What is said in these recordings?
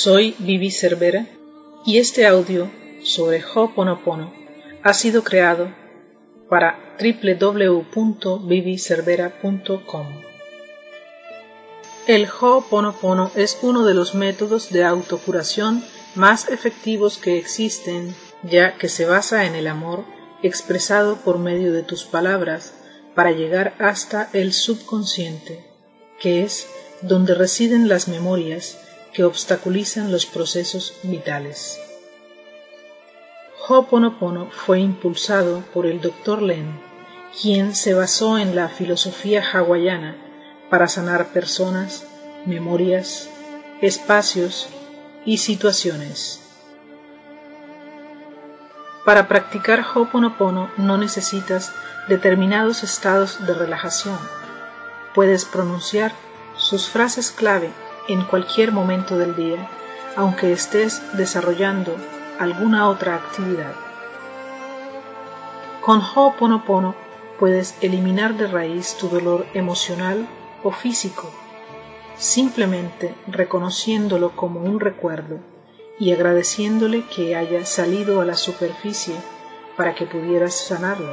Soy Vivi Cervera y este audio sobre Ho'oponopono ha sido creado para www.vivicervera.com. El Ho'oponopono es uno de los métodos de autocuración más efectivos que existen, ya que se basa en el amor expresado por medio de tus palabras para llegar hasta el subconsciente, que es donde residen las memorias que obstaculizan los procesos vitales. Ho'oponopono fue impulsado por el Dr. Len, quien se basó en la filosofía hawaiana para sanar personas, memorias, espacios y situaciones. Para practicar Ho'oponopono no necesitas determinados estados de relajación. Puedes pronunciar sus frases clave en cualquier momento del día, aunque estés desarrollando alguna otra actividad. Con Ho'oponopono puedes eliminar de raíz tu dolor emocional o físico, simplemente reconociéndolo como un recuerdo y agradeciéndole que haya salido a la superficie para que pudieras sanarlo.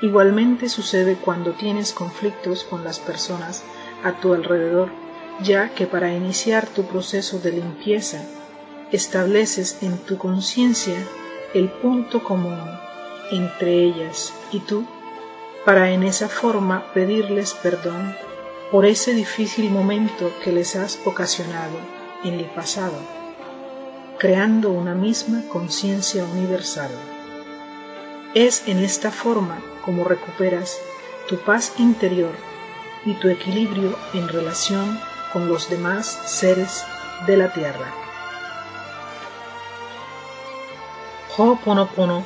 Igualmente sucede cuando tienes conflictos con las personas a tu alrededor, ya que para iniciar tu proceso de limpieza estableces en tu conciencia el punto común entre ellas y tú, para en esa forma pedirles perdón por ese difícil momento que les has ocasionado en el pasado, creando una misma conciencia universal. Es en esta forma como recuperas tu paz interior y tu equilibrio en relación con los demás seres de la tierra. Ho'oponopono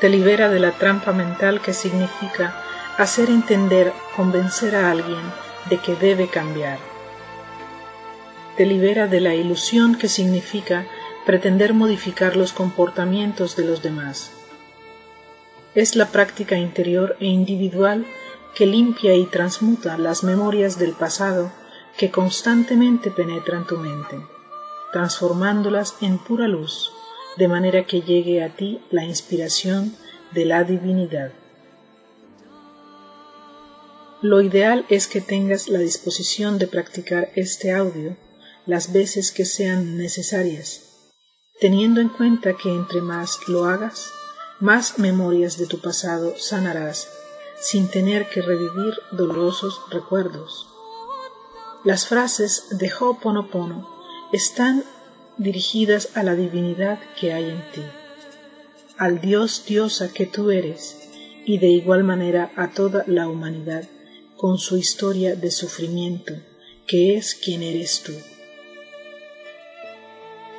te libera de la trampa mental que significa hacer entender, convencer a alguien de que debe cambiar. Te libera de la ilusión que significa pretender modificar los comportamientos de los demás. Es la práctica interior e individual que limpia y transmuta las memorias del pasado que constantemente penetran tu mente, transformándolas en pura luz, de manera que llegue a ti la inspiración de la divinidad. Lo ideal es que tengas la disposición de practicar este audio las veces que sean necesarias, teniendo en cuenta que entre más lo hagas, más memorias de tu pasado sanarás sin tener que revivir dolorosos recuerdos. Las frases de Ho'oponopono están dirigidas a la divinidad que hay en ti, al Dios diosa que tú eres y de igual manera a toda la humanidad con su historia de sufrimiento, que es quien eres tú.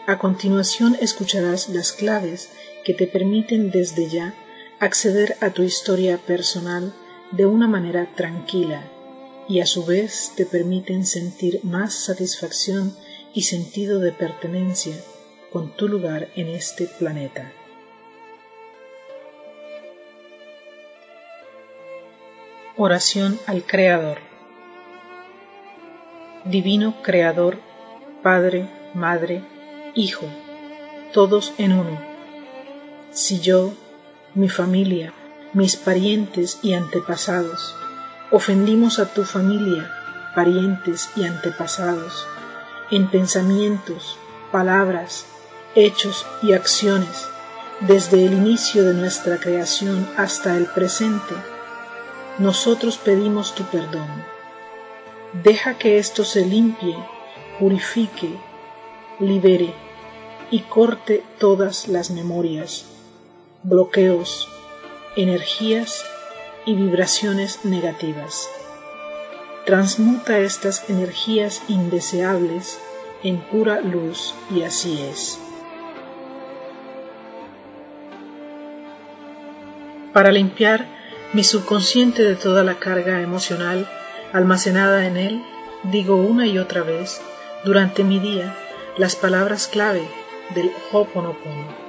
A continuación escucharás las claves que te permiten desde ya acceder a tu historia personal de una manera tranquila y a su vez te permiten sentir más satisfacción y sentido de pertenencia con tu lugar en este planeta. Oración al Creador Divino Creador, Padre, Madre, Hijo, todos en uno. Si yo, mi familia, mis parientes y antepasados, ofendimos a tu familia, parientes y antepasados, en pensamientos, palabras, hechos y acciones, desde el inicio de nuestra creación hasta el presente, nosotros pedimos tu perdón. Deja que esto se limpie, purifique, libere y corte todas las memorias, bloqueos, energías y vibraciones negativas. Transmuta estas energías indeseables en pura luz y así es. Para limpiar mi subconsciente de toda la carga emocional almacenada en él, digo una y otra vez durante mi día las palabras clave del Ho'oponopono.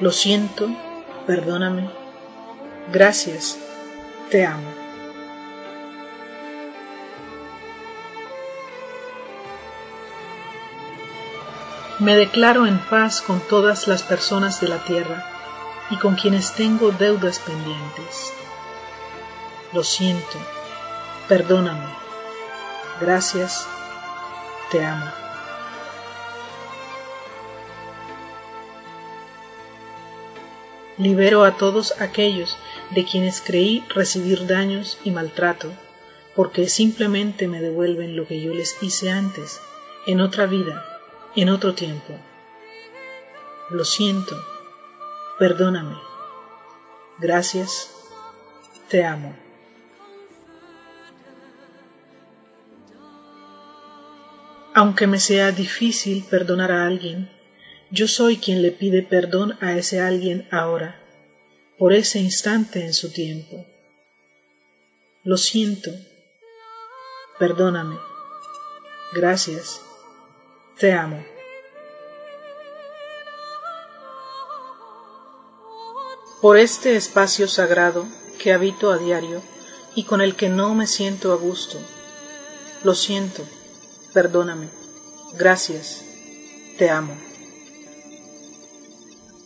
Lo siento, perdóname, Gracias, te amo. Me declaro en paz con todas las personas de la tierra y con quienes tengo deudas pendientes. Lo siento, perdóname, gracias, te amo. Libero a todos aquellos de quienes creí recibir daños y maltrato, porque simplemente me devuelven lo que yo les hice antes, en otra vida, en otro tiempo. Lo siento, perdóname, gracias, te amo. Aunque me sea difícil perdonar a alguien, yo soy quien le pide perdón a ese alguien ahora, por ese instante en su tiempo. Lo siento, perdóname, gracias, te amo. Por este espacio sagrado que habito a diario y con el que no me siento a gusto, lo siento, perdóname, gracias, te amo.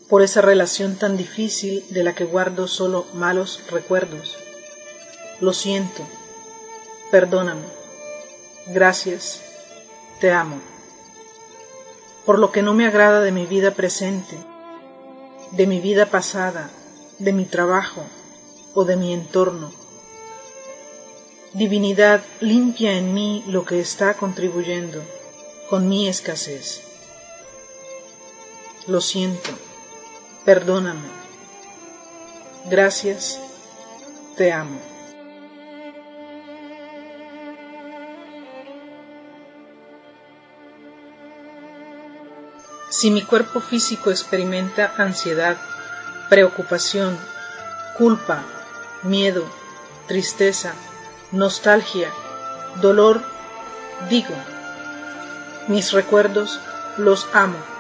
Por esa relación tan difícil de la que guardo solo malos recuerdos, lo siento, perdóname, gracias, te amo. Por lo que no me agrada de mi vida presente, de mi vida pasada, de mi trabajo o de mi entorno, Divinidad, limpia en mí lo que está contribuyendo con mi escasez. Lo siento, perdóname. Gracias, te amo. Si mi cuerpo físico experimenta ansiedad, preocupación, culpa, miedo, tristeza, nostalgia, dolor, digo, mis recuerdos los amo.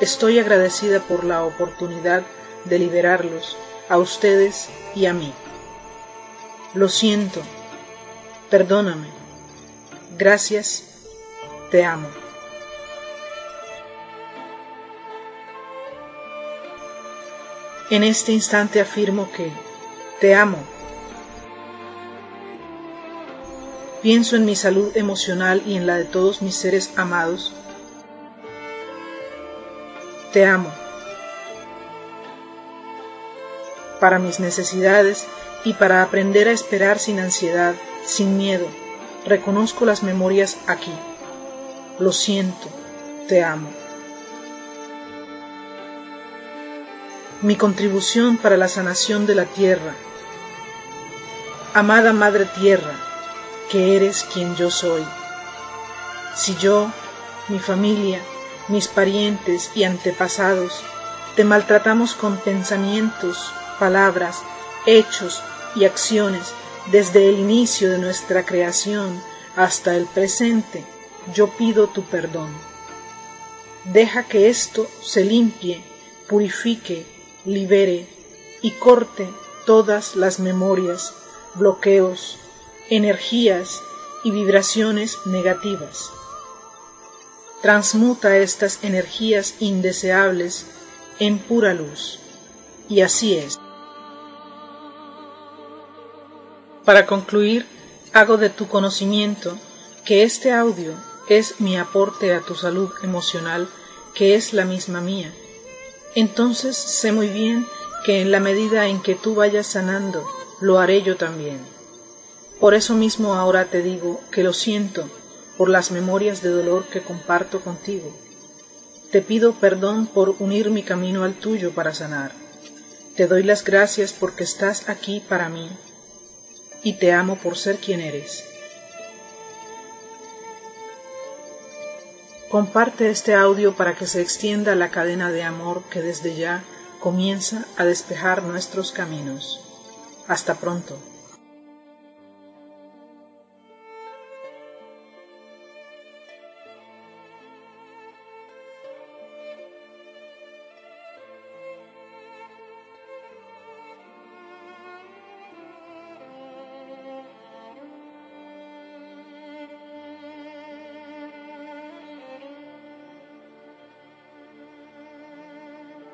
Estoy agradecida por la oportunidad de liberarlos a ustedes y a mí. Lo siento, perdóname, gracias, te amo. En este instante afirmo que te amo pienso en mi salud emocional y en la de todos mis seres amados. Te amo. Para mis necesidades y para aprender a esperar sin ansiedad, sin miedo, reconozco las memorias aquí. Lo siento, te amo. Mi contribución para la sanación de la tierra. Amada Madre Tierra, que eres quien yo soy. Si yo, mi familia, mis parientes y antepasados te maltratamos con pensamientos, palabras, hechos y acciones desde el inicio de nuestra creación hasta el presente, yo pido tu perdón. Deja que esto se limpie, purifique, libere y corte todas las memorias, bloqueos, energías y vibraciones negativas. Transmuta estas energías indeseables en pura luz. Y así es. Para concluir, hago de tu conocimiento que este audio es mi aporte a tu salud emocional, que es la misma mía. Entonces sé muy bien que en la medida en que tú vayas sanando, lo haré yo también. Por eso mismo ahora te digo que lo siento por las memorias de dolor que comparto contigo. Te pido perdón por unir mi camino al tuyo para sanar. Te doy las gracias porque estás aquí para mí y te amo por ser quien eres. Comparte este audio para que se extienda la cadena de amor que desde ya comienza a despejar nuestros caminos. Hasta pronto.